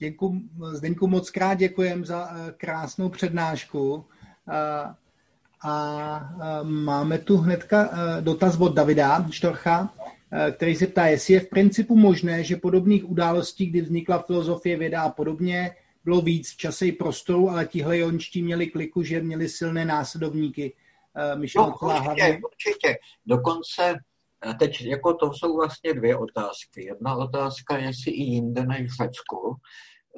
Děkuji, Zdeňku, moc krát děkujem za krásnou přednášku. A máme tu hnedka dotaz od Davida Štorcha, který se ptá, jestli je v principu možné, že podobných událostí, kdy vznikla filozofie, věda a podobně, bylo víc v čase i prostoru, ale tihle jončtí měli kliku, že měli silné následovníky. Michel no, určitě, určitě. Dokonce teď jako to jsou vlastně dvě otázky. Jedna otázka, jestli i jinde než v Řecku,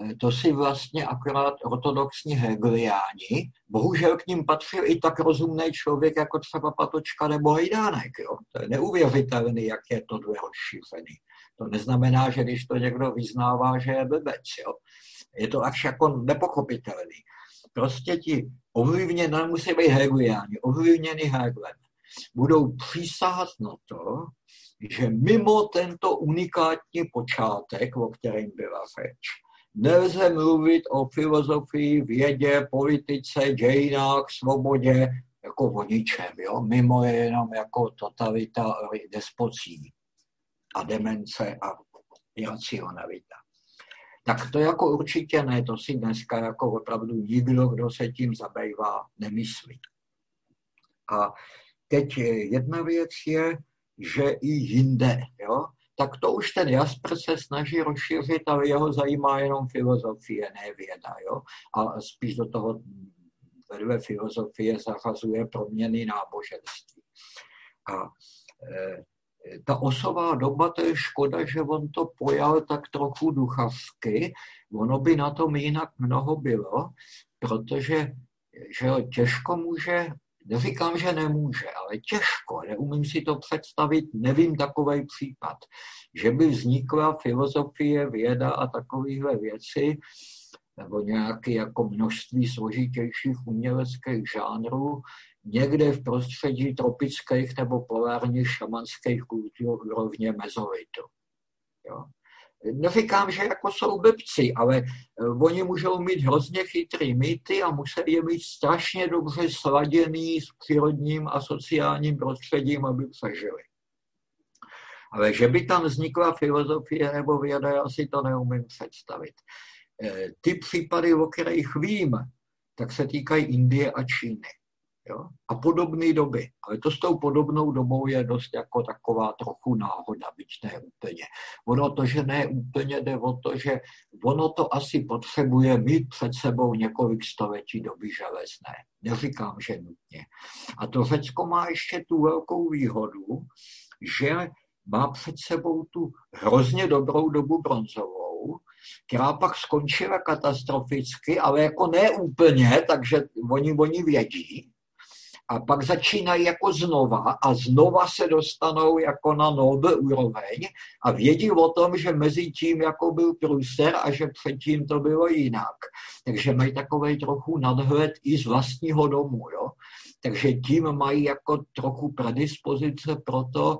Eh, to si vlastně akorát ortodoxní hegeliáni, bohužel k ním patřil i tak rozumný člověk jako třeba Patočka nebo Hejdánek. Jo? To je neuvěřitelný, jak je to rozšířený. To neznamená, že když to někdo vyznává, že je blbec. Jo? Je to až jako nepochopitelný. Prostě ti ovlivněni, nemusí být hegeliáni, ovlivněni Hegelem, budou přísahat na to, že mimo tento unikátní počátek, o kterém byla řeč, Nelze mluvit o filozofii, vědě, politice, dějinách, svobodě jako o ničem, jo? mimo je jenom jako totalita despocí a demence a iracionalita. Tak to jako určitě ne, to si dneska jako opravdu nikdo, kdo se tím zabývá, nemyslí. A teď jedna věc je, že i jinde, jo? tak to už ten Jasper se snaží rozšířit, ale jeho zajímá jenom filozofie, ne věda. Jo? A spíš do toho vedle filozofie zahazuje proměny náboženství. A e, ta osová doba, to je škoda, že on to pojal tak trochu duchavsky. Ono by na tom jinak mnoho bylo, protože že těžko může Neříkám, že nemůže, ale těžko, neumím si to představit, nevím takový případ, že by vznikla filozofie, věda a takovéhle věci, nebo nějaké jako množství složitějších uměleckých žánrů, někde v prostředí tropických nebo polárních šamanských kultur úrovně mezolitu. Jo? Neříkám, že jako jsou blbci, ale eh, oni můžou mít hrozně chytrý mýty a musí je mít strašně dobře sladěný s přírodním a sociálním prostředím, aby přežili. Ale že by tam vznikla filozofie nebo věda, já si to neumím představit. Eh, ty případy, o kterých vím, tak se týkají Indie a Číny. Jo? A podobné doby. Ale to s tou podobnou dobou je dost jako taková trochu náhoda, byť ne úplně. Ono to, že ne úplně jde o to, že ono to asi potřebuje mít před sebou několik století doby železné. Neříkám, že nutně. A to Řecko má ještě tu velkou výhodu, že má před sebou tu hrozně dobrou dobu bronzovou, která pak skončila katastroficky, ale jako ne úplně, takže oni, oni vědí, a pak začínají jako znova a znova se dostanou jako na Nobel úroveň a vědí o tom, že mezi tím jako byl průser a že předtím to bylo jinak. Takže mají takový trochu nadhled i z vlastního domu. Jo? Takže tím mají jako trochu predispozice pro to,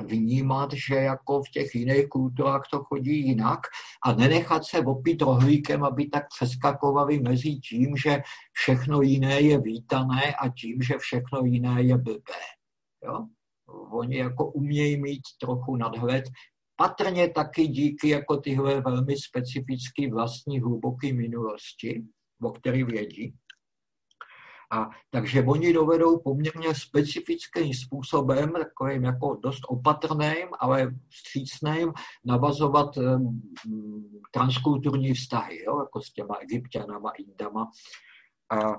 vnímat, že jako v těch jiných kulturách to chodí jinak a nenechat se opít rohlíkem, aby tak přeskakovali mezi tím, že všechno jiné je vítané a tím, že všechno jiné je blbé. Jo? Oni jako umějí mít trochu nadhled, patrně taky díky jako tyhle velmi specifické vlastní hluboké minulosti, o který vědí. A takže oni dovedou poměrně specifickým způsobem, takovým jako dost opatrným, ale vstřícným, navazovat um, transkulturní vztahy, jo, jako s těma egyptianama, indama. A,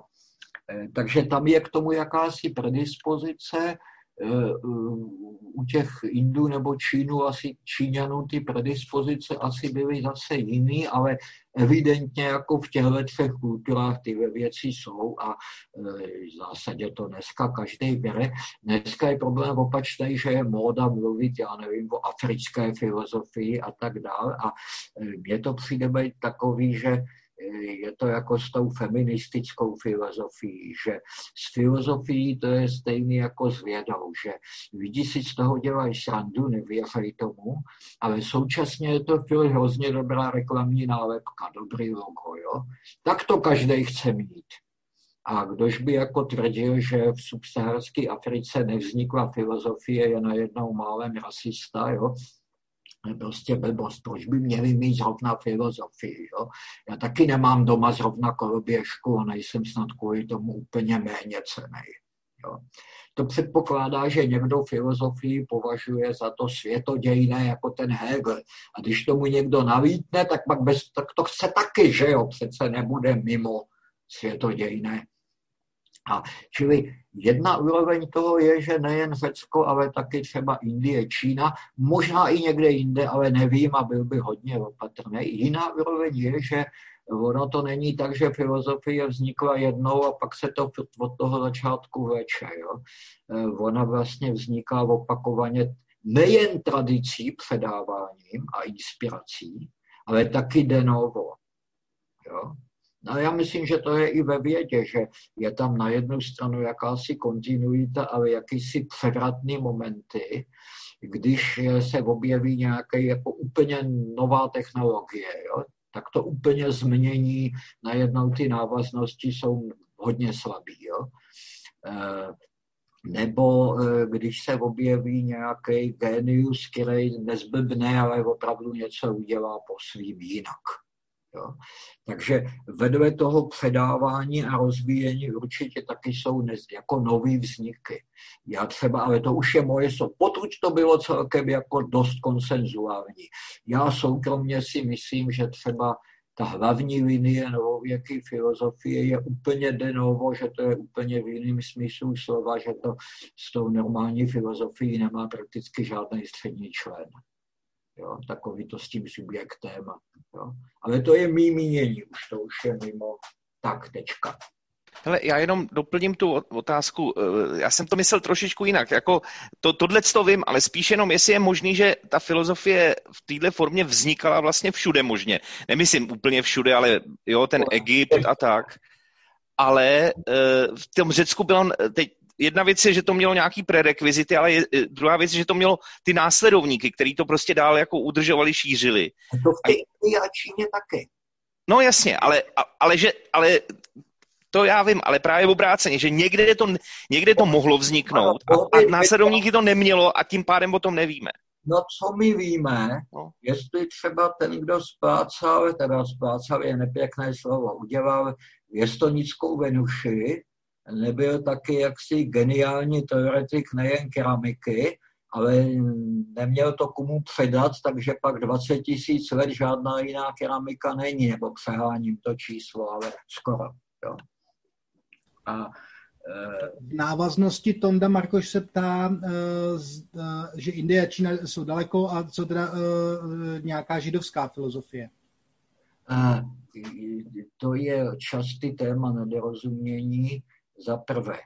e, takže tam je k tomu jakási predispozice, u těch Indů nebo Čínu, asi Číňanů ty predispozice asi byly zase jiný, ale evidentně jako v těchto třech kulturách ty věci jsou a eh, v zásadě to dneska každý bere. Dneska je problém opačný, že je móda mluvit, já nevím, o africké filozofii a tak dále a eh, mně to přijde být takový, že je to jako s tou feministickou filozofií, že s filozofií to je stejný jako s vědou, že lidi si z toho dělají srandu, nevěří tomu, ale současně je to chvíli hrozně dobrá reklamní nálepka, dobrý logo, jo? Tak to každý chce mít. A kdož by jako tvrdil, že v subsaharské Africe nevznikla filozofie, je najednou málem rasista, jo? Prostě blbost, proč by měli mít zrovna filozofii. Jo? Já taky nemám doma zrovna koloběžku a nejsem snad kvůli tomu úplně méně cenej. Jo? To předpokládá, že někdo filozofii považuje za to světodějné jako ten Hegel. A když tomu někdo navítne, tak pak bez, tak to chce taky, že jo, přece nebude mimo světodějné. A čili jedna úroveň toho je, že nejen Řecko, ale taky třeba Indie, Čína, možná i někde jinde, ale nevím a byl by hodně opatrný. Jiná úroveň je, že ono to není tak, že filozofie vznikla jednou a pak se to od toho začátku vleče. Jo? Eh, ona vlastně vzniká opakovaně nejen tradicí, předáváním a inspirací, ale taky de novo. Jo? No já myslím, že to je i ve vědě, že je tam na jednu stranu jakási kontinuita, ale jakýsi převratný momenty, když se objeví nějaké jako úplně nová technologie, jo, tak to úplně změní, najednou ty návaznosti jsou hodně slabý. Jo. E, nebo e, když se objeví nějaký genius, který nezblbne, ale opravdu něco udělá po svým jinak. Jo. Takže vedle toho předávání a rozvíjení určitě taky jsou nez, jako nový vzniky. Já třeba, ale to už je moje, potud to bylo celkem jako dost konsenzuální. Já soukromně si myslím, že třeba ta hlavní linie novověké filozofie je úplně de novo, že to je úplně v jiném smyslu slova, že to s tou normální filozofií nemá prakticky žádný střední člen. Jo, takový to s tím subjektem. Jo. Ale to je mý mínění, už to už je mimo tak, tečka. Hele, já jenom doplním tu otázku. Eh, já jsem to myslel trošičku jinak. Jako to, tohle to vím, ale spíš jenom, jestli je možný, že ta filozofie v této formě vznikala vlastně všude možně. Nemyslím úplně všude, ale jo, ten Egypt a tak. Ale eh, v tom Řecku bylo, teď jedna věc je, že to mělo nějaký prerekvizity, ale je, eh, druhá věc je, že to mělo ty následovníky, který to prostě dál jako udržovali, šířili. A to v té a Číně taky. No jasně, ale, ale, že, ale to já vím, ale právě obráceně, že někde to, někde to mohlo vzniknout a, a následovníky to nemělo a tím pádem o tom nevíme. No co my víme, no. jestli třeba ten, kdo splácal, teda splácal je nepěkné slovo, udělal věstonickou Venuši, nebyl taky jaksi geniální teoretik nejen keramiky, ale neměl to komu předat, takže pak 20 tisíc let žádná jiná keramika není, nebo přeháním to číslo, ale skoro. Jo. A v návaznosti Tonda Markoš se ptá, eh, eh, že Indie a Čína jsou daleko a co teda eh, nějaká židovská filozofie? To je častý téma nedorozumění. Za prvé,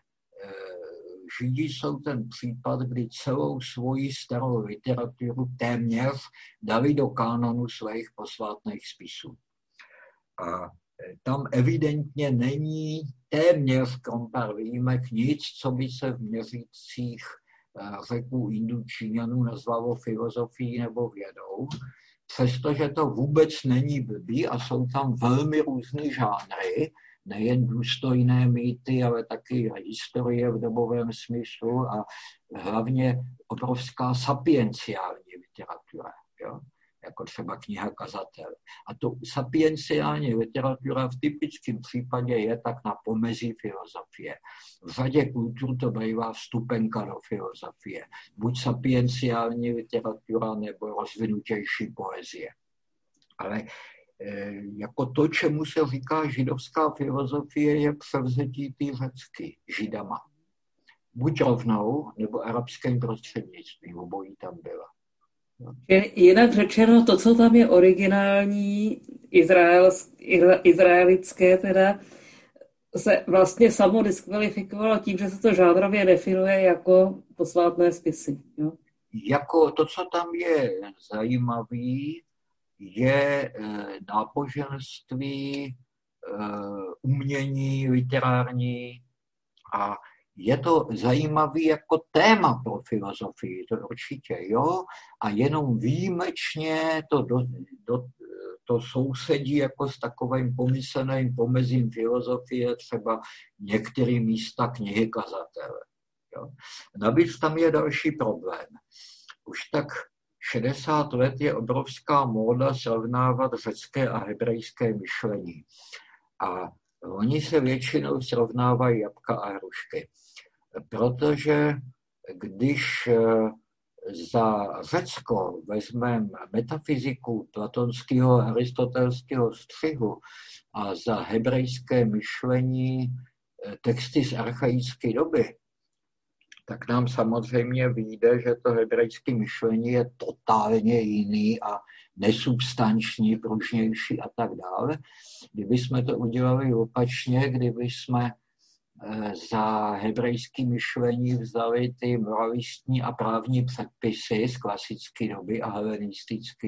Židi jsou ten případ, kdy celou svoji starou literaturu téměř dali do kánonu svých posvátných spisů. A tam evidentně není téměř krom pár výjimek nic, co by se v měřících eh, řeků Indů Číňanů nazvalo filozofií nebo vědou, přestože to vůbec není blbý a jsou tam velmi různé žánry, nejen důstojné mýty, ale taky historie v dobovém smyslu a hlavně obrovská sapienciální literatura. Jo? jako třeba kniha Kazatel. A to sapienciální literatura v typickém případě je tak na pomezí filozofie. V řadě kultur to bývá vstupenka do filozofie. Buď sapienciální literatura nebo rozvinutější poezie. Ale jako to, čemu se říká židovská filozofie, je převzetí ty řecky židama. Buď rovnou, nebo arabským prostřednictvím, obojí tam byla. Jinak řečeno, to, co tam je originální, izrael, izraelické teda, se vlastně samo diskvalifikovalo tím, že se to žádrově definuje jako posvátné spisy. Jo? Jako to, co tam je zajímavý, je eh, náboženství, eh, umění literární a je to zajímavý jako téma pro filozofii, to určitě, jo, a jenom výjimečně to, do, do, to sousedí jako s takovým pomysleným pomezím filozofie, třeba některé místa knihy kazatele. Jo. Navíc tam je další problém. Už tak 60 let je obrovská móda srovnávat řecké a hebrejské myšlení. A oni se většinou srovnávají jabka a hrušky. Protože když eh, za Řecko vezmeme metafyziku platonského a aristotelského střihu a za hebrejské myšlení eh, texty z archaické doby, tak nám samozřejmě vyjde, že to hebrejské myšlení je totálně jiný a nesubstanční, pružnější a tak dále. Kdyby jsme to udělali opačně, kdyby jsme za hebrejský myšlení vzali ty moralistní a právní předpisy z klasické doby a helenistické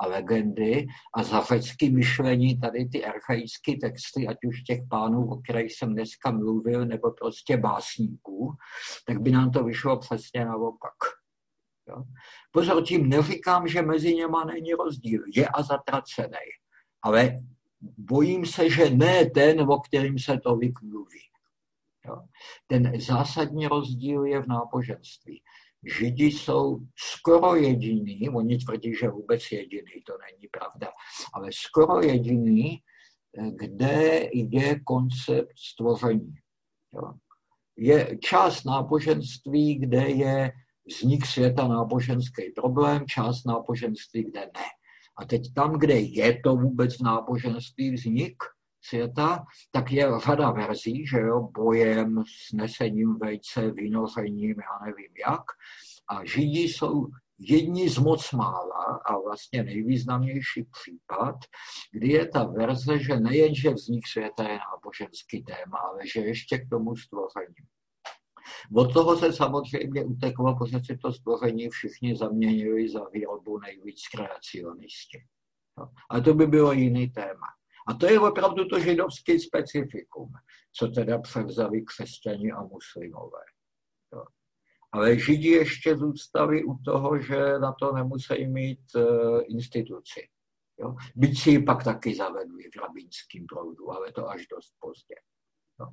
a legendy a za řecký myšlení tady ty archaické texty, ať už těch pánů, o kterých jsem dneska mluvil, nebo prostě básníků, tak by nám to vyšlo přesně naopak. Jo? Pozor, tím neříkám, že mezi něma není rozdíl. Je a zatracený. Ale bojím se, že ne ten, o kterým se to mluví. Jo. Ten zásadní rozdíl je v náboženství. Židi jsou skoro jediný, oni tvrdí, že vůbec jediný, to není pravda, ale skoro jediný, kde je koncept stvoření. Jo. Je část náboženství, kde je vznik světa náboženský problém, část náboženství, kde ne. A teď tam, kde je to vůbec náboženství vznik, světa, tak je řada verzí, že jo, bojem, snesením vejce, vynořením, já nevím jak. A Židi jsou jedni z moc mála a vlastně nejvýznamnější případ, kdy je ta verze, že nejen, že vznik světa je náboženský téma, ale že ještě k tomu stvoření. Od toho se samozřejmě uteklo, protože si to stvoření všichni zaměnili za výrobu nejvíc kreacionisti. No. Ale to by bylo jiný téma. A to je opravdu to židovské specifikum, co teda převzali křesťani a muslimové. Jo. Ale židi ještě zůstali u toho, že na to nemusí mít uh, instituci. Jo. Byť si ji pak taky zavedli v rabínském proudu, ale to až dost pozdě. Jo.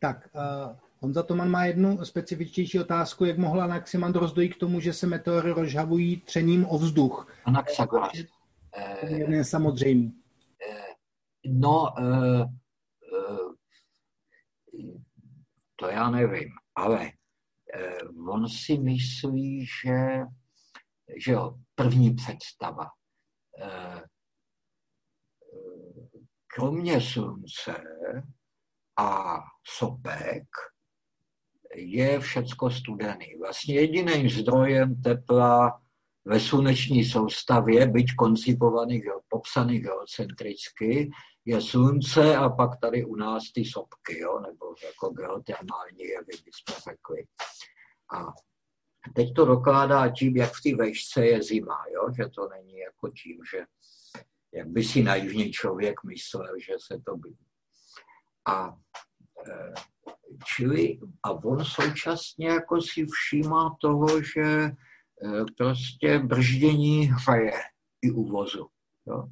Tak, uh, Honza Toman má jednu specifičtější otázku, jak mohla Anaximandros dojít k tomu, že se meteory rozhavují třením o vzduch. Anaxagoras. Je samozřejmý. No, eh, eh, to já nevím, ale eh, on si myslí, že, že jo, první představa. Kromě slunce a sopek je všecko studený. Vlastně jediným zdrojem tepla ve sluneční soustavě, byť koncipovaný, popsaný geocentricky, je slunce a pak tady u nás ty sopky, jo, nebo jako geotermální jevy, bychom řekli. A teď to dokládá tím, jak v té vejšce je zima, jo, že to není jako tím, že jak by si naivně člověk myslel, že se to by. A čili a on současně jako si všímá toho, že eh, prostě brždění hraje i u vozu. Jo.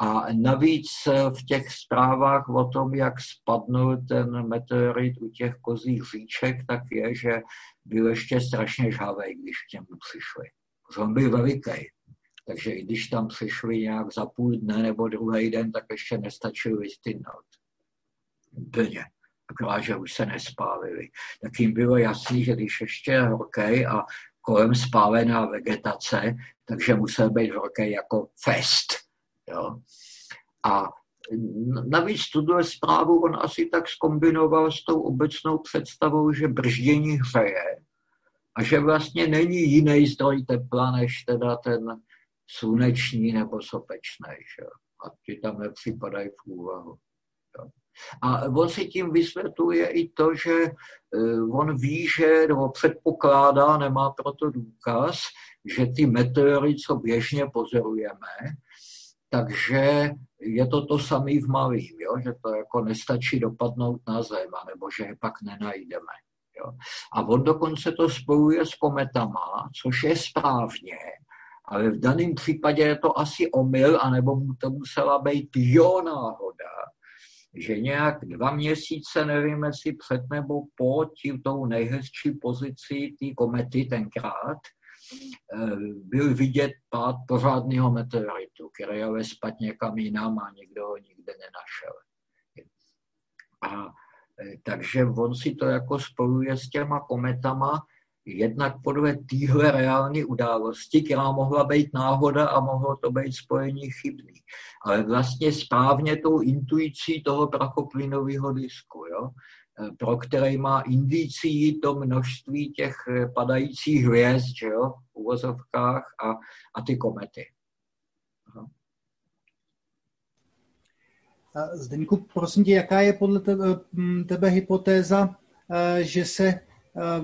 A navíc eh, v těch zprávách o tom, jak spadnul ten meteorit u těch kozích říček, tak je, že byl ještě strašně žhavej, když k němu přišli. On byl veliký. Takže i když tam přišli nějak za půl dne nebo druhý den, tak ještě nestačil vystydnout. Úplně akorát, že už se nespálili. Tak jim bylo jasný, že když ještě je horký a kolem spálená vegetace, takže musel být horký jako fest. Jo. A navíc tuhle zprávu on asi tak skombinoval s tou obecnou představou, že brždění hřeje a že vlastně není jiný zdroj tepla, než teda ten sluneční nebo sopečný. Že? A ti tam nepřipadají v úvahu. A on si tím vysvětluje i to, že eh, on ví, že, nebo předpokládá, nemá proto důkaz, že ty meteory, co běžně pozorujeme, takže je to to samé v malým, jo? že to jako nestačí dopadnout na zem, nebo že je pak nenajdeme. Jo? A on dokonce to spojuje s kometama, což je správně, ale v daném případě je to asi omyl, anebo mu to musela být jo náhoda, že nějak dva měsíce, nevím jestli před nebo po tím tou nejhezčí pozici té komety tenkrát, eh, byl vidět pád pořádného meteoritu, který ale spad někam jinam a nikdo ho nikde nenašel. A eh, takže on si to jako spojuje s těma kometama, jednak podle téhle reální události, která mohla být náhoda a mohlo to být spojení chybný. Ale vlastně správně tou intuicí toho prachoplynového disku, jo? E, pro který má indicí to množství těch padajících hvězd že jo? v uvozovkách a, a ty komety. Aha. Zdeňku, prosím tě, jaká je podle tebe, tebe hypotéza, e, že se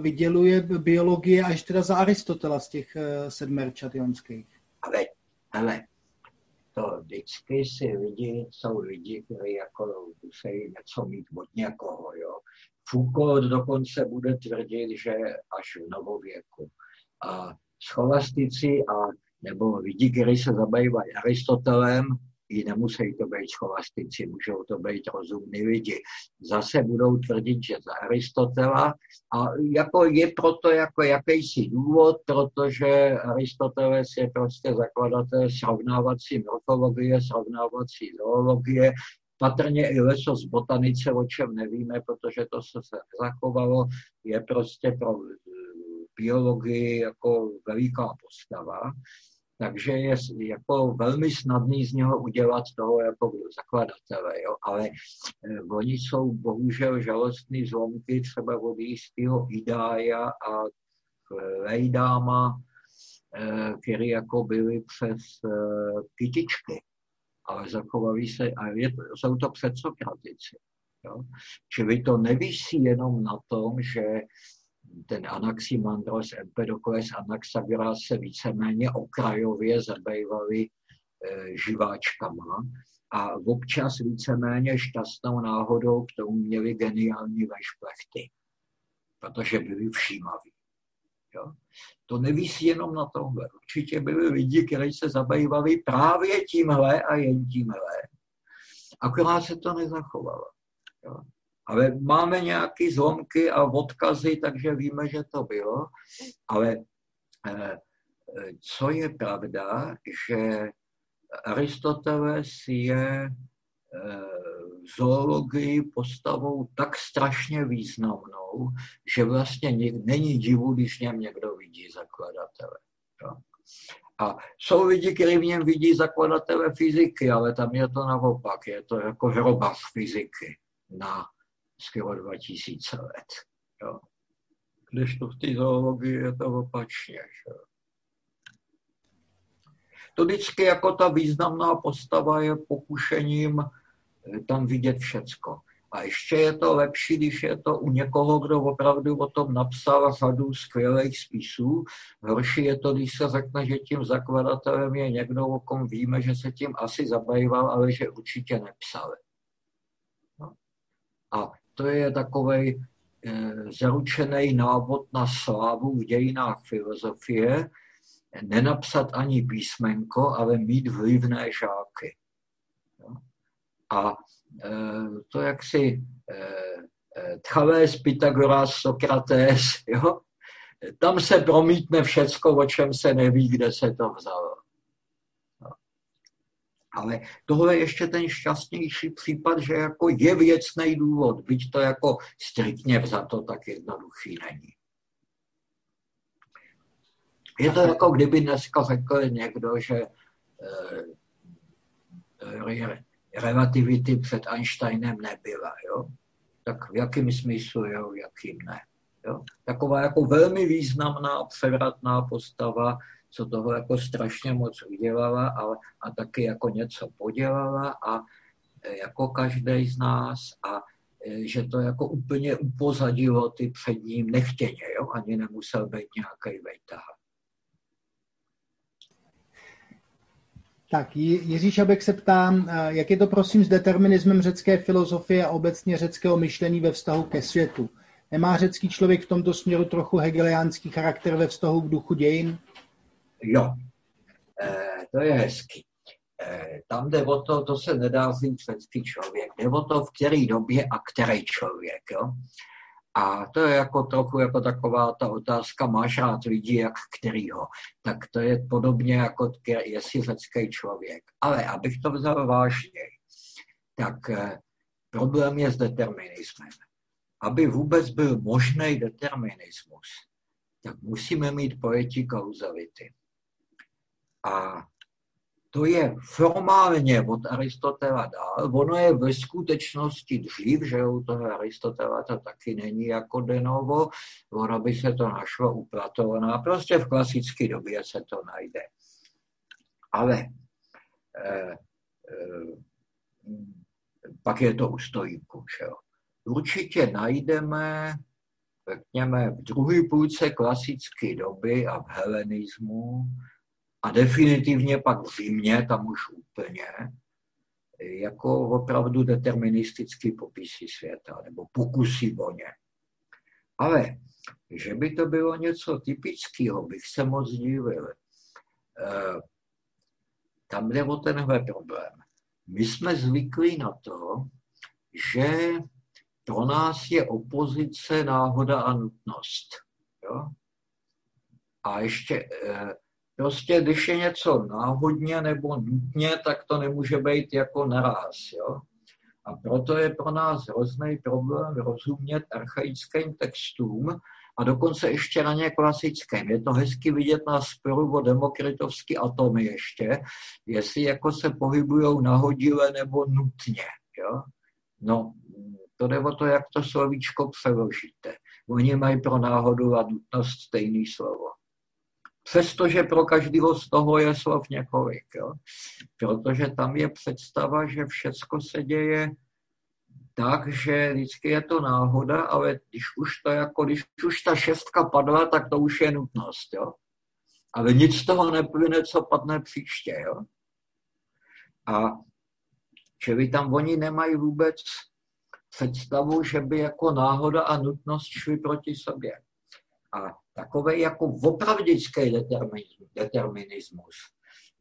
vyděluje biologie až teda za Aristotela z těch eh, sedmerčat jonských. Ale, ale to vždycky si lidi, jsou lidi, kteří jako musí něco mít od někoho, jo. Foucault dokonce bude tvrdit, že až v novověku. A scholastici a nebo lidi, kteří se zabývají Aristotelem, i nemusí to být scholastici, můžou to být rozumní lidi. Zase budou tvrdit, že za Aristotela a jako je proto jako jakýsi důvod, protože Aristoteles je prostě zakladatel srovnávací morfologie, srovnávací zoologie, patrně i leso z botanice, o čem nevíme, protože to se zachovalo, je prostě pro biologii jako veliká postava. Takže je jako velmi snadný z něho udělat toho jako zakladatele, jo? ale eh, oni jsou bohužel žalostný zlomky třeba od jistého Idája a Lejdáma, eh, které jako byly přes eh, kytičky, ale zachovali se, a je, jsou to předsokratici. Jo? Čili to nevisí jenom na tom, že ten Anaximandros, Empedokles, Anaxagoras se víceméně okrajově zabývali e, živáčkama a občas víceméně šťastnou náhodou k tomu měli geniální vešplechty, protože byli všímaví. Jo? To nevísí jenom na tomhle. Určitě byli lidi, kteří se zabývali právě tímhle a jen tímhle. Akorát se to nezachovalo. Jo? Ale máme nějaké zlomky a odkazy, takže víme, že to bylo. Ale eh, co je pravda, že Aristoteles je v eh, zoologii postavou tak strašně významnou, že vlastně není divu, když něm někdo vidí zakladatele. A jsou lidi, kteří v něm vidí zakladatele fyziky, ale tam je to naopak, je to jako hroba fyziky na skoro 2000 let. Jo. Když to v té zoologii je to opačně. Že? To vždycky jako ta významná postava je pokušením eh, tam vidět všecko. A ještě je to lepší, když je to u někoho, kdo opravdu o tom napsal řadu skvělých spisů. Horší je to, když se řekne, že tím zakladatelem je někdo, o kom víme, že se tím asi zabýval, ale že určitě nepsal. No. A to je takový eh, zaručený návod na slávu v dějinách filozofie, nenapsat ani písmenko, ale mít vlivné žáky. A eh, to jaksi eh, Tchavés, Pythagoras, Sokrates, jo? tam se promítne všecko, o čem se neví, kde se to vzalo. Ale tohle je ještě ten šťastnější případ, že jako je věcný důvod, byť to jako striktně vzato tak jednoduchý není. Je to jako kdyby dneska řekl někdo, že e, relativity před Einsteinem nebyla. Jo? Tak v jakém smyslu, jo, v jakým ne. Jo? Taková jako velmi významná, převratná postava, co toho jako strašně moc udělala a, a taky jako něco podělala a e, jako každý z nás a e, že to jako úplně upozadilo ty před ním nechtěně, jo? ani nemusel být nějaký vejtah. Tak, Jiří Šabek se ptá, e, jak je to prosím s determinismem řecké filozofie a obecně řeckého myšlení ve vztahu ke světu? Nemá řecký člověk v tomto směru trochu hegeliánský charakter ve vztahu k duchu dějin? Jo, e, to je hezky. eh, tam jde o to, to se nedá vzít světský člověk, jde o to, v které době a který člověk. Jo? A to je jako trochu jako taková ta otázka, máš rád lidi, jak kterýho. Tak to je podobně jako jestli řecký člověk. Ale abych to vzal vážně, tak eh, problém je s determinismem. Aby vůbec byl možný determinismus, tak musíme mít pojetí kauzality. A to je formálně od Aristotela dál. Ono je ve skutečnosti dřív, že u toho Aristotela to taky není jako denovo. Ono by se to našlo u Platona. Prostě v klasické době se to najde. Ale eh, eh, pak je to u stojíku. Že jo. Určitě najdeme, řekněme, v druhé půlce klasické doby a v helenismu a definitivně pak v Římě, tam už úplně, jako opravdu deterministický popisy světa, nebo pokusy o ně. Ale že by to bylo něco typického, bych se moc divil. Eh, tam jde o tenhle problém. My jsme zvyklí na to, že pro nás je opozice náhoda a nutnost. Jo? A ještě eh, Prostě, když je něco náhodně nebo nutně, tak to nemůže být jako naraz. Jo? A proto je pro nás hrozný problém rozumět archaickým textům a dokonce ještě na ně klasickým. Je to hezky vidět na sporu o demokritovské atomy ještě, jestli jako se pohybují nahodile nebo nutně. Jo? No, to jde o to, jak to slovíčko přeložíte. Oni mají pro náhodu a nutnost stejný slovo přestože pro každého z toho je slov několik. Jo? Protože tam je představa, že všecko se děje tak, že vždycky je to náhoda, ale když už to jako, když už ta šestka padla, tak to už je nutnost, jo. Ale nic z toho neplyne, co padne příště, jo. A čili tam oni nemají vůbec představu, že by jako náhoda a nutnost šly proti sobě. A takový jako opravdický determinismus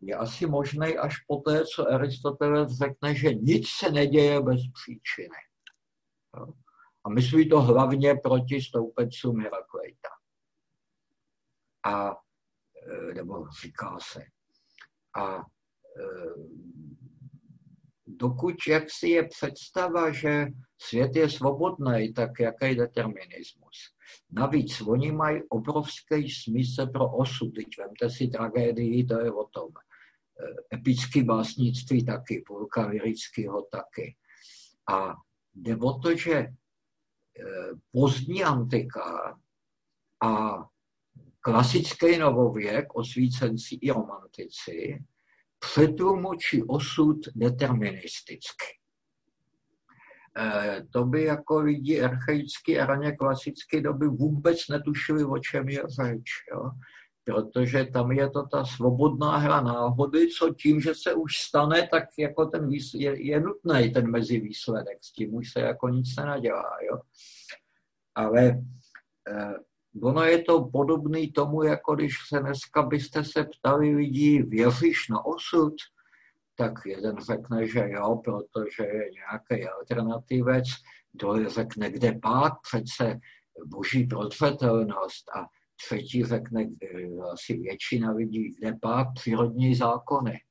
je asi možný až po té, co Aristoteles řekne, že nic se neděje bez příčiny. A myslí to hlavně proti stoupencům Herakleita. A, e, nebo říká se. A e, dokud jak si je představa, že svět je svobodný, tak jaký determinismus? Navíc oni mají obrovský smysl pro osud. Teď vemte si tragédii, to je o tom. E, epický básnictví taky, půlka lirického taky. A jde o to, že e, pozdní antika a klasický novověk, osvícenci i romantici, přetlumočí osud deterministicky. Eh, to by jako lidi archaicky a raně klasické doby vůbec netušili, o čem je řeč. Jo? Protože tam je to ta svobodná hra náhody, co tím, že se už stane, tak jako ten je, je nutný ten mezivýsledek, s tím už se jako nic nenadělá. Jo? Ale eh, ono je to podobné tomu, jako když se dneska byste se ptali lidí, věříš na osud? Tak jeden řekne, že jo, protože je nějaký alternativec, druhý řekne, kde pak, přece boží prozřetelnost a třetí řekne, asi většina lidí, kde pak přírodní zákony.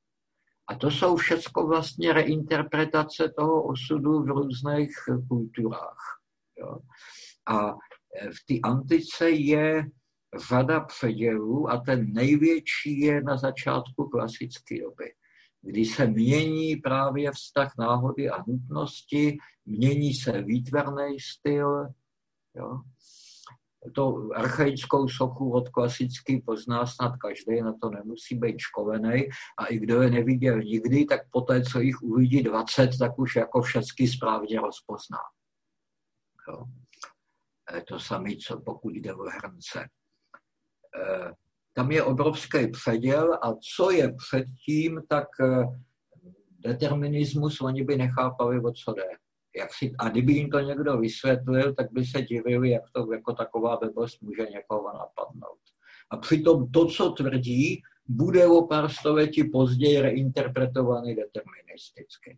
A to jsou všechno vlastně reinterpretace toho osudu v různých kulturách. Jo. A v té antice je řada předělů a ten největší je na začátku klasické doby kdy se mění právě vztah náhody a nutnosti, mění se výtvarný styl. Jo. To archaickou sochu od klasicky pozná snad každý, na to nemusí být školený. A i kdo je neviděl nikdy, tak po té, co jich uvidí 20, tak už jako všechny správně rozpozná. Jo. To samé, co pokud jde o hrnce. E, tam je obrovský předěl a co je předtím, tak eh, determinismus oni by nechápali, o co jde. Jak si, a kdyby jim to někdo vysvětlil, tak by se divili, jak to jako taková blbost může někoho napadnout. A přitom to, co tvrdí, bude o pár století později reinterpretovaný deterministicky.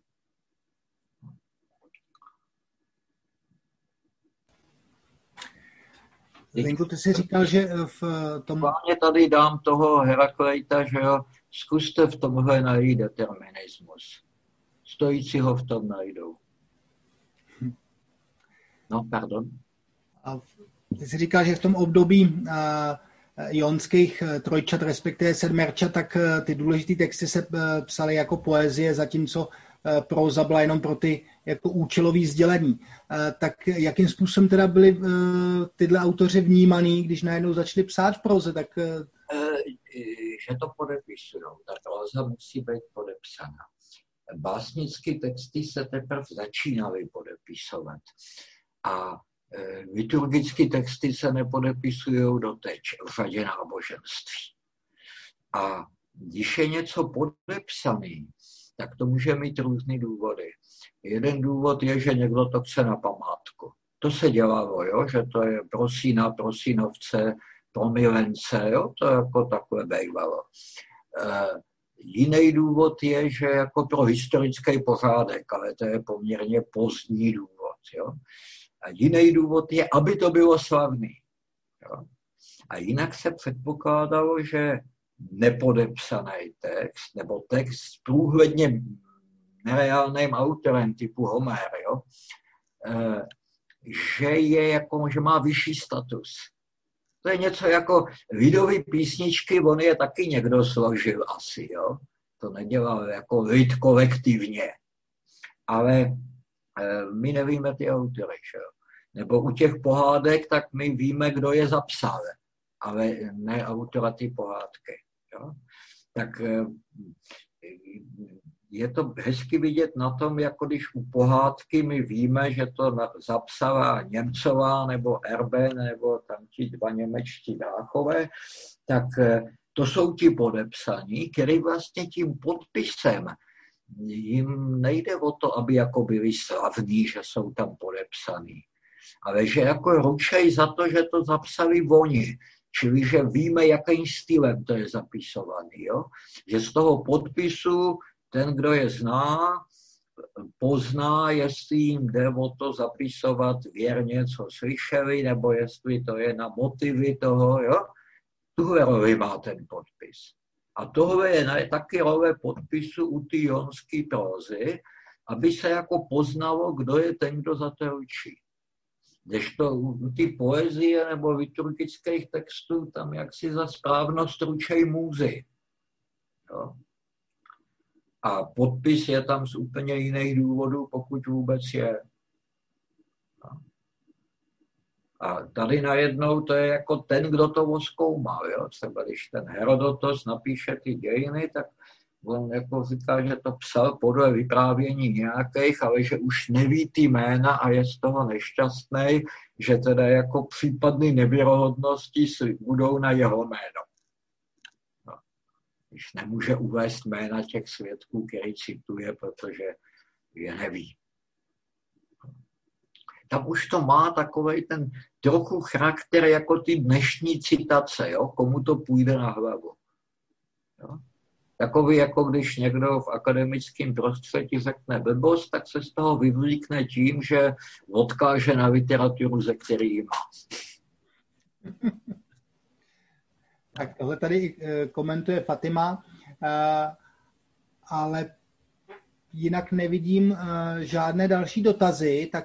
Zdenku, ty jsi říkal, že v tom... Váně tady dám toho Heraklejta, že jo, zkuste v tomhle najít determinismus. Stojící ho v tom najdou. No, pardon. A ty jsi říkal, že v tom období a, jonských trojčat, respektive sedmerčat, tak ty důležité texty se psaly jako poezie, zatímco proza byla jenom pro ty jako účelový sdělení. Tak jakým způsobem teda byli tyhle autoři vnímaný, když najednou začali psát v proze, tak... E, že to podepisují. Ta proza musí být podepsaná. Básnické texty se teprve začínaly podepisovat. A liturgické texty se nepodepisují doteď v řadě náboženství. A když je něco podepsaný, tak to může mít různé důvody. Jeden důvod je, že někdo to chce na památku. To se dělalo, jo? že to je prosína, prosínovce, pro milence, jo? to jako takové bývalo. E, jiný důvod je, že jako pro historický pořádek, ale to je poměrně pozdní důvod. Jo? A jiný důvod je, aby to bylo slavný. Jo? A jinak se předpokládalo, že nepodepsaný text, nebo text s průhledně nereálným autorem typu Homer, jo? E, že je jako, že má vyšší status. To je něco jako lidový písničky, on je taky někdo složil asi, jo. To nedělal jako lid kolektivně. Ale e, my nevíme ty autory, že jo. Nebo u těch pohádek, tak my víme, kdo je zapsal, ale ne autora ty pohádky. Jo? Tak e, je to hezky vidět na tom, jako když u pohádky my víme, že to zapsala Němcová nebo Erbe nebo tam ti dva němečtí dráchové, tak eh, to jsou ti podepsaní, který vlastně tím podpisem jim nejde o to, aby jako byli slavní, že jsou tam podepsaní, ale že jako ručej za to, že to zapsali oni, čili že víme, jakým stylem to je zapisovaný. Jo? Že z toho podpisu ten, kdo je zná, pozná, jestli jim jde o to zapisovat věrně, co slyšeli, nebo jestli to je na motivy toho, jo? Tuhle roli má ten podpis. A tohle je taky role podpisu u ty jonské prózy, aby se jako poznalo, kdo je ten, kdo za to učí. To u ty poezie nebo liturgických textů tam jaksi za správnost ručej můzy. Jo? A podpis je tam z úplně jiných důvodů, pokud vůbec je. A tady najednou to je jako ten, kdo to oskoumal. Jo? Třeba když ten Herodotos napíše ty dějiny, tak on jako říká, že to psal podle vyprávění nějakých, ale že už neví ty jména a je z toho nešťastný, že teda jako případné nevěrohodnosti budou na jeho jméno když nemůže uvést jména těch svědků, který cituje, protože je neví. Tam už to má takový ten trochu charakter jako ty dnešní citace, jo? komu to půjde na hlavu. Jo? Takový, jako když někdo v akademickém prostředí řekne blbost, tak se z toho vyvlíkne tím, že odkáže na literaturu, ze který má. Tak tohle tady eh, komentuje Fatima, eh, ale jinak nevidím eh, žádné další dotazy, tak